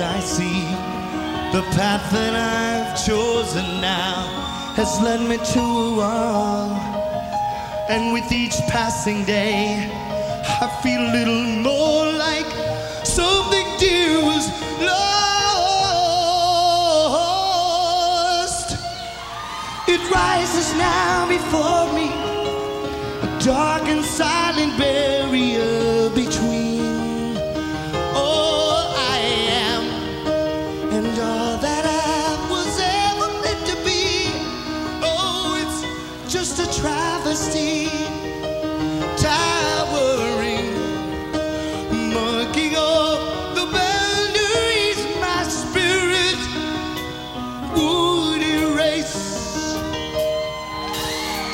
I see. The path that I've chosen now has led me to a wall. And with each passing day, I feel a little more like something dear was lost. It rises now before me, a dark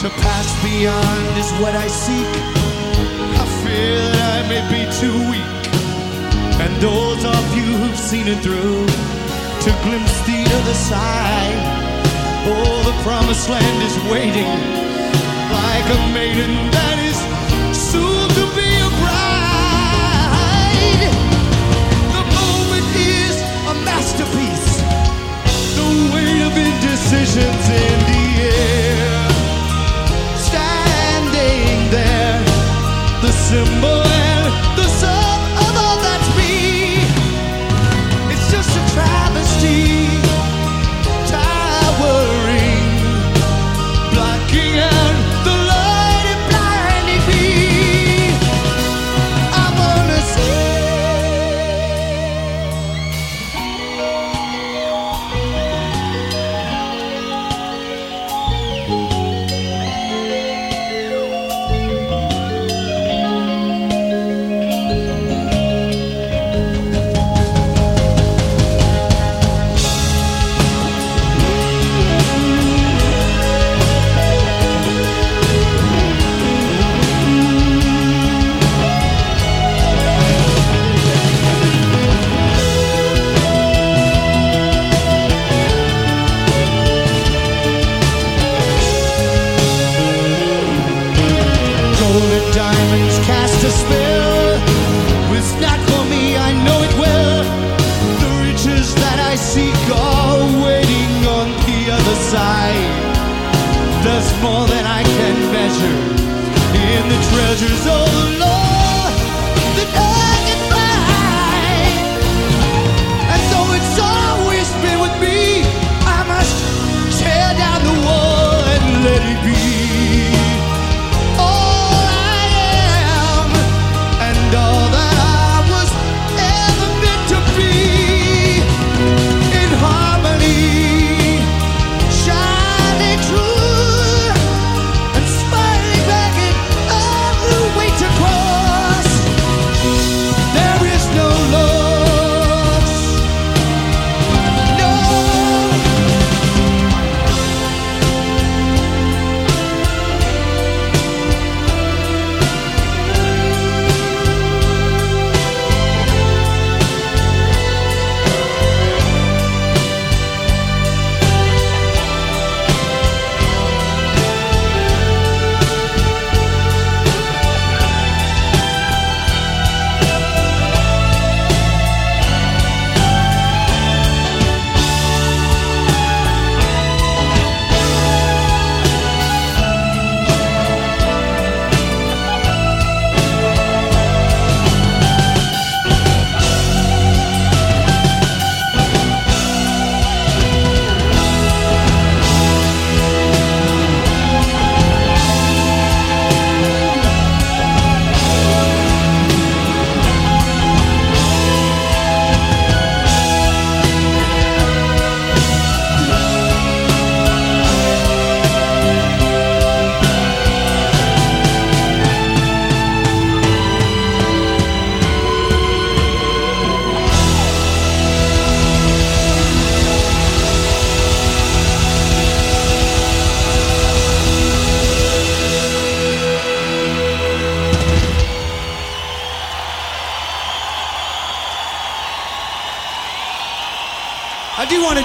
To pass beyond is what I seek. I fear that I may be too weak. And those of you who've seen it through to glimpse the other side. Oh, the promised land is waiting like a maiden that is soon to be symbol the. There's more than I can measure in the treasures of the Lord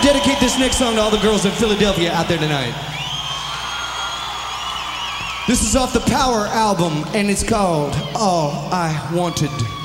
dedicate this next song to all the girls in Philadelphia out there tonight. This is off the Power album, and it's called All I Wanted.